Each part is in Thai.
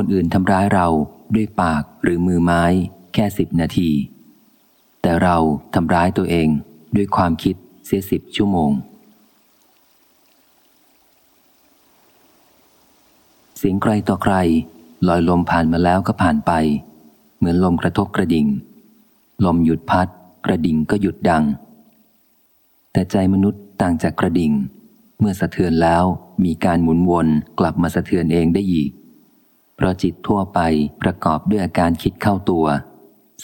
คนอื่นทำร้ายเราด้วยปากหรือมือไม้ แค่สิบนาที แต่เราทำร้ายตัวเองด้วยความคิดเสียสิบชั่วโมง เสียงไกลต่อใครลอยลมผ่านมาแล้วก็ผ่านไป เหมือนลมกระทบกระดิ่ง ลมหยุดพัด กระดิ่งก็หยุดดัง แต่ใจมนุษย์ต่างจากกระดิ่ง เมื่อสะเทือนแล้วมีการหมุนวนกลับมาสะเทือนเองได้อีก เพราะจิตทั่วไปประกอบด้วยอาการคิดเข้าตัว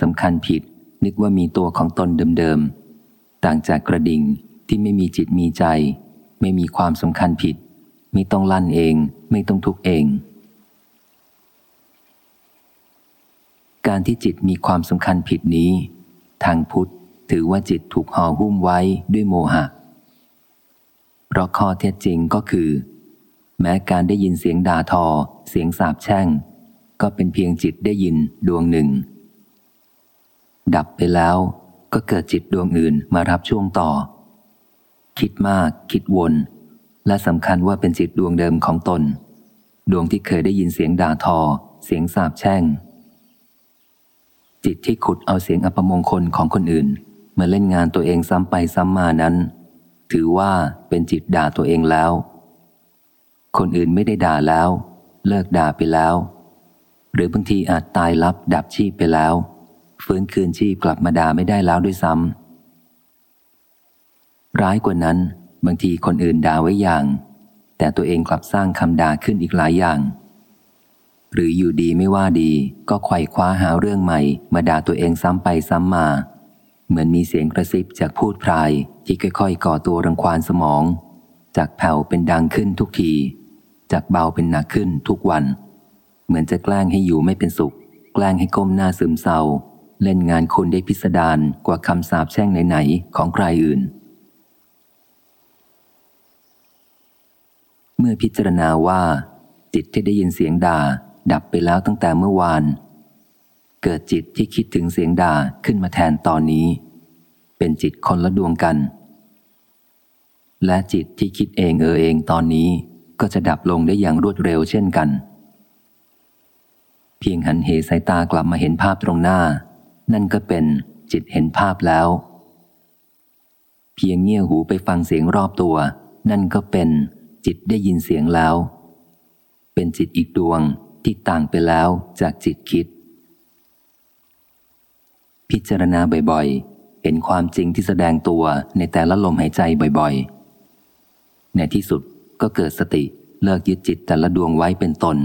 สำคัญผิดนึกว่ามีตัวของตนเดิมๆ ต่างจากกระดิ่งที่ไม่มีจิตมีใจ ไม่มีความสำคัญผิด ไม่ต้องลั่นเอง ไม่ต้องทุกเอง การที่จิตมีความสำคัญผิดนี้ ทางพุทธถือว่าจิตถูกห่อหุ้มไว้ด้วยโมหะ เพราะข้อเท็จจริงก็คือ แม้การได้ยินเสียงด่าทอ สียงสาบแช่ง ก็เป็นเพียงจิตได้ยินดวงหนึ่ง ดับไปแล้วก็เกิดจิตดวงอื่นมารับช่วงต่อ คิดมาก คิดวน และสำคัญว่าเป็นจิตดวงเดิมของตน ดวงที่เคยได้ยินเสียงด่าทอ เสียงสาบแช่ง จิตที่ขุดเอาเสียงอัปมงคลของคนอื่นมาเล่นงานตัวเองซ้ำไปซ้ำมานั้น ถือว่าเป็นจิตด่าตัวเองแล้ว คนอื่นไม่ได้ด่าแล้ว เลิกด่าไปแล้ว หรือบางทีอาจตายลับดับชีพไปแล้ว ฟื้นคืนชีพกลับมาด่าไม่ได้แล้วด้วยซ้ำร้ายกว่านั้น บางทีคนอื่นด่าไว้อย่าง แต่ตัวเองกลับสร้างคำด่าขึ้นอีกหลายอย่าง หรืออยู่ดีไม่ว่าดีก็ไขว่คว้าหาเรื่องใหม่ มาด่าตัวเองซ้ำไปซ้ำมา เหมือนมีเสียงกระซิบจากพูดพรายที่ค่อยๆก่อตัวรังควานสมอง จากแผ่วเป็นดังขึ้นทุกที จากเบาเป็นหนักขึ้นทุกวัน เหมือนจะแกล้งให้อยู่ไม่เป็นสุข แกล้งให้ก้มหน้าซึมเศร้า เล่นงานคุณได้พิสดารกว่าคำสาปแช่งไหนๆของใครอื่น เมื่อพิจารณาว่า จิตที่ได้ยินเสียงด่า ดับไปแล้วตั้งแต่เมื่อวาน เกิดจิตที่คิดถึงเสียงด่าขึ้นมาแทนตอนนี้ เป็นจิตคนละดวงกัน และจิตที่คิดเองเออเองตอนนี้ ก็จะดับลงได้อย่างรวดเร็วเช่นกัน เพียงหันเหสายตากลับมาเห็นภาพตรงหน้า นั่นก็เป็นจิตเห็นภาพแล้ว เพียงเงี่ยหูไปฟังเสียงรอบตัว นั่นก็เป็นจิตได้ยินเสียงแล้ว เป็นจิตอีกดวงที่ต่างไปแล้วจากจิตคิด พิจารณาบ่อยๆ เห็นความจริงที่แสดงตัวในแต่ละลมหายใจบ่อยๆ ในที่สุด ก็เกิดสติเลิกยึดจิตแต่ละดวงไว้เป็นตน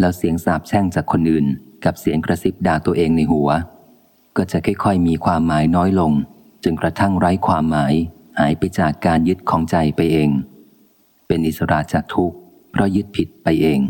แล้วเสียงสาบแช่งจากคนอื่น กับเสียงกระซิบด่าตัวเองในหัว ก็จะค่อยๆมีความหมายน้อยลงจนกระทั่งไร้ความหมาย หายไปจากการยึดของใจไปเอง เป็นอิสระจากทุกข์เพราะยึดผิดไปเอง